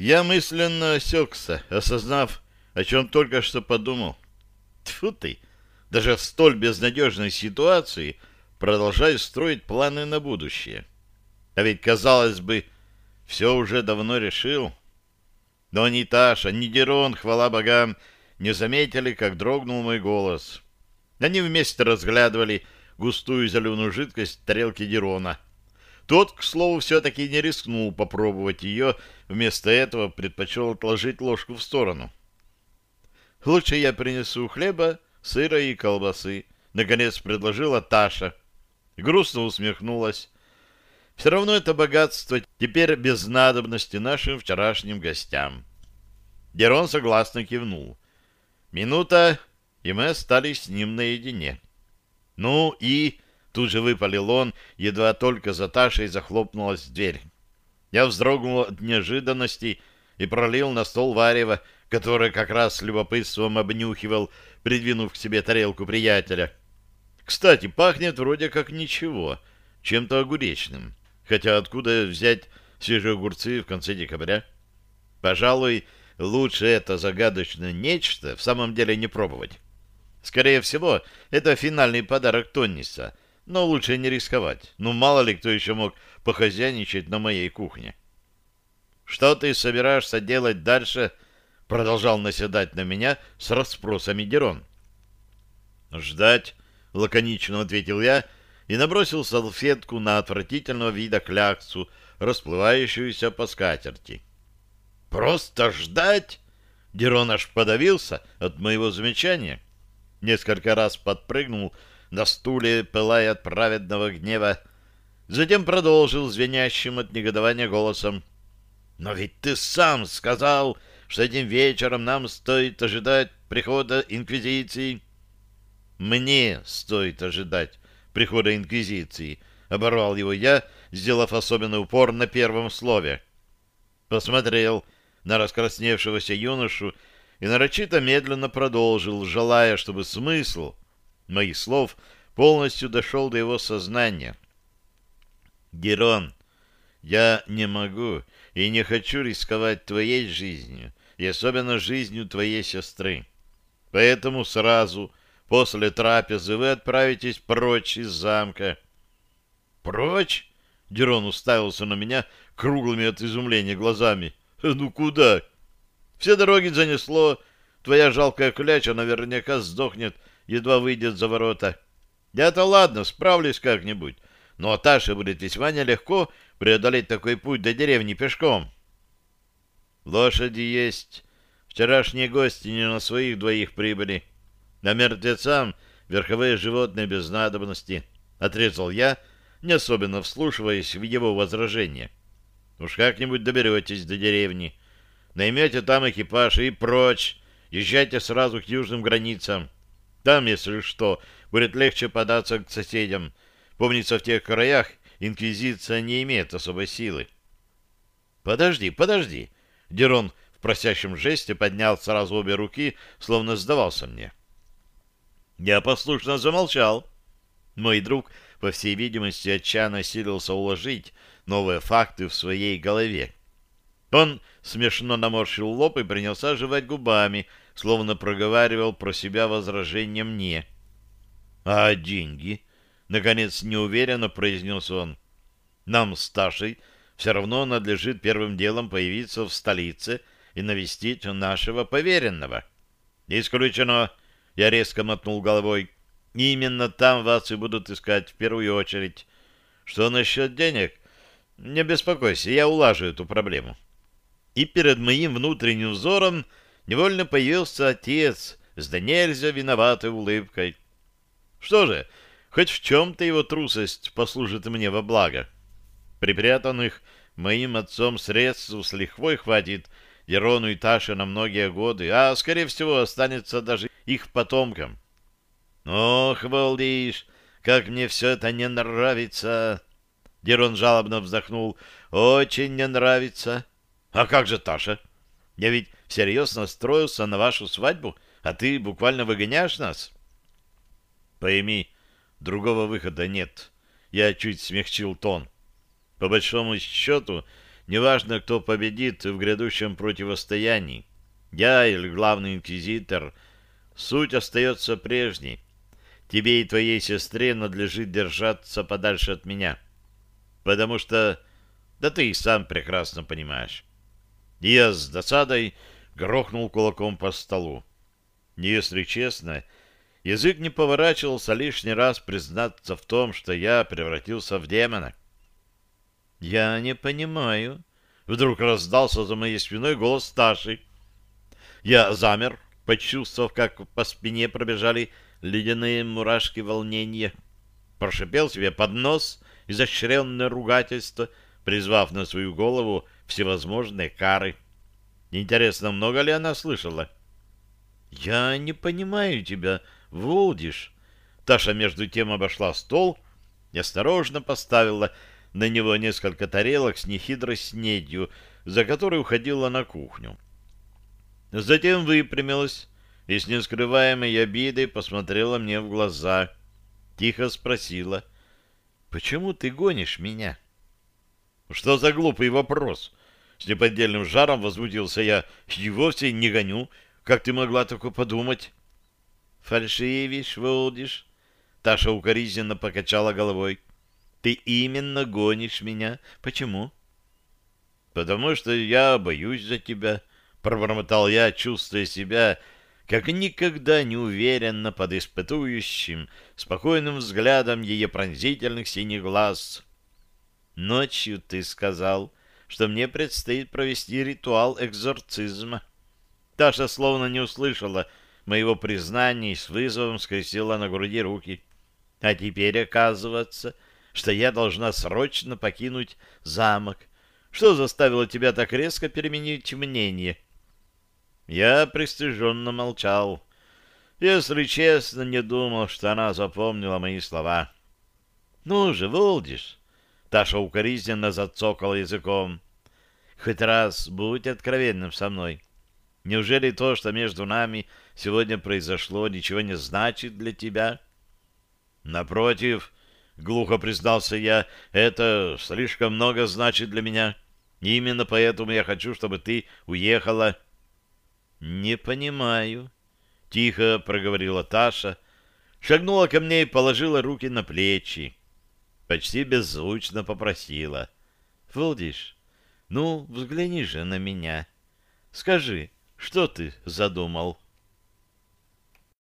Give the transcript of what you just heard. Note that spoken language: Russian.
Я мысленно осекся, осознав, о чем только что подумал. Тьфу ты! Даже в столь безнадежной ситуации продолжаю строить планы на будущее. А ведь, казалось бы, все уже давно решил. Но ни Таша, ни Дерон, хвала богам, не заметили, как дрогнул мой голос. Они вместе разглядывали густую зеленую жидкость тарелки Дерона. Тот, к слову, все-таки не рискнул попробовать ее, вместо этого предпочел отложить ложку в сторону. «Лучше я принесу хлеба, сыра и колбасы», — наконец предложила Таша. Грустно усмехнулась. «Все равно это богатство теперь без надобности нашим вчерашним гостям». Дерон согласно кивнул. Минута, и мы остались с ним наедине. Ну и... Тут же выпалил он, едва только за Ташей захлопнулась дверь. Я вздрогнул от неожиданности и пролил на стол варево, которое как раз с любопытством обнюхивал, придвинув к себе тарелку приятеля. Кстати, пахнет вроде как ничего, чем-то огуречным. Хотя откуда взять свежие огурцы в конце декабря? Пожалуй, лучше это загадочное нечто в самом деле не пробовать. Скорее всего, это финальный подарок Тонниса — но лучше не рисковать. Ну, мало ли кто еще мог похозяйничать на моей кухне. «Что ты собираешься делать дальше?» Продолжал наседать на меня с расспросами Дерон. «Ждать», — лаконично ответил я и набросил салфетку на отвратительного вида кляксу, расплывающуюся по скатерти. «Просто ждать?» Дерон аж подавился от моего замечания. Несколько раз подпрыгнул, — на стуле, пылая от праведного гнева. Затем продолжил звенящим от негодования голосом. «Но ведь ты сам сказал, что этим вечером нам стоит ожидать прихода Инквизиции». «Мне стоит ожидать прихода Инквизиции», — оборвал его я, сделав особенный упор на первом слове. Посмотрел на раскрасневшегося юношу и нарочито медленно продолжил, желая, чтобы смысл моих слов полностью дошел до его сознания. «Герон, я не могу и не хочу рисковать твоей жизнью, и особенно жизнью твоей сестры. Поэтому сразу после трапезы вы отправитесь прочь из замка». «Прочь?» — Герон уставился на меня круглыми от изумления глазами. «Ну куда?» «Все дороги занесло. Твоя жалкая кляча наверняка сдохнет едва выйдет за ворота. Я-то ладно, справлюсь как-нибудь, но Таше будет весьма нелегко преодолеть такой путь до деревни пешком. Лошади есть. Вчерашние гости не на своих двоих прибыли. На мертвецам верховые животные без надобности. Отрезал я, не особенно вслушиваясь в его возражение. Уж как-нибудь доберетесь до деревни. Наймете там экипаж и прочь. Езжайте сразу к южным границам. Там, если что, будет легче податься к соседям. Помнится, в тех краях инквизиция не имеет особой силы. «Подожди, подожди!» Дерон в просящем жесте поднял сразу обе руки, словно сдавался мне. Я послушно замолчал. Мой друг, по всей видимости, отчаянно силился уложить новые факты в своей голове. Он смешно наморщил лоб и принялся жевать губами, словно проговаривал про себя возражение мне. — А деньги? — наконец неуверенно произнес он. — Нам с Ташей все равно надлежит первым делом появиться в столице и навестить нашего поверенного. — Исключено! — я резко мотнул головой. — Именно там вас и будут искать в первую очередь. Что насчет денег? Не беспокойся, я улажу эту проблему. И перед моим внутренним взором невольно появился отец с да нельзя виноватой улыбкой. Что же, хоть в чем-то его трусость послужит мне во благо. Припрятанных моим отцом средств с лихвой хватит Ерону и Таше на многие годы, а, скорее всего, останется даже их потомкам. Ох, Валдиш, как мне все это не нравится! Дерон жалобно вздохнул. Очень не нравится. А как же Таша? Я ведь всерьез настроился на вашу свадьбу, а ты буквально выгоняешь нас? Пойми, другого выхода нет. Я чуть смягчил тон. По большому счету, Неважно, кто победит в грядущем противостоянии, я или главный инквизитор, суть остается прежней. Тебе и твоей сестре надлежит держаться подальше от меня. Потому что... Да ты и сам прекрасно понимаешь. И я с досадой грохнул кулаком по столу. Если честно, язык не поворачивался лишний раз признаться в том, что я превратился в демона. «Я не понимаю». Вдруг раздался за моей спиной голос старший. Я замер, почувствовав, как по спине пробежали ледяные мурашки волнения. Прошипел себе под нос изощренное ругательство, призвав на свою голову всевозможные кары. Интересно, много ли она слышала? «Я не понимаю тебя, Волдиш». Таша между тем обошла стол и осторожно поставила на него несколько тарелок с нехитрой снедью, за которой уходила на кухню. Затем выпрямилась и с нескрываемой обидой посмотрела мне в глаза. Тихо спросила, «Почему ты гонишь меня?» «Что за глупый вопрос?» С неподдельным жаром возмутился я. «И вовсе не гоню. Как ты могла такое подумать?» «Фальшивишь, Волдиш?» Таша укоризненно покачала головой. «Ты именно гонишь меня. Почему?» «Потому что я боюсь за тебя», — пробормотал я, чувствуя себя как никогда не уверенно под испытующим, спокойным взглядом ее пронзительных синих глаз. «Ночью ты сказал, что мне предстоит провести ритуал экзорцизма». Таша словно не услышала моего признания и с вызовом скрестила на груди руки. «А теперь оказывается, что я должна срочно покинуть замок. Что заставило тебя так резко переменить мнение?» Я пристыженно молчал. Если честно, не думал, что она запомнила мои слова. «Ну же, Волдиш!» Таша укоризненно зацокала языком. «Хоть раз будь откровенным со мной. Неужели то, что между нами сегодня произошло, ничего не значит для тебя?» «Напротив», — глухо признался я, — «это слишком много значит для меня. Именно поэтому я хочу, чтобы ты уехала». «Не понимаю», — тихо проговорила Таша, шагнула ко мне и положила руки на плечи. Почти беззвучно попросила. «Фулдиш, ну, взгляни же на меня. Скажи, что ты задумал?»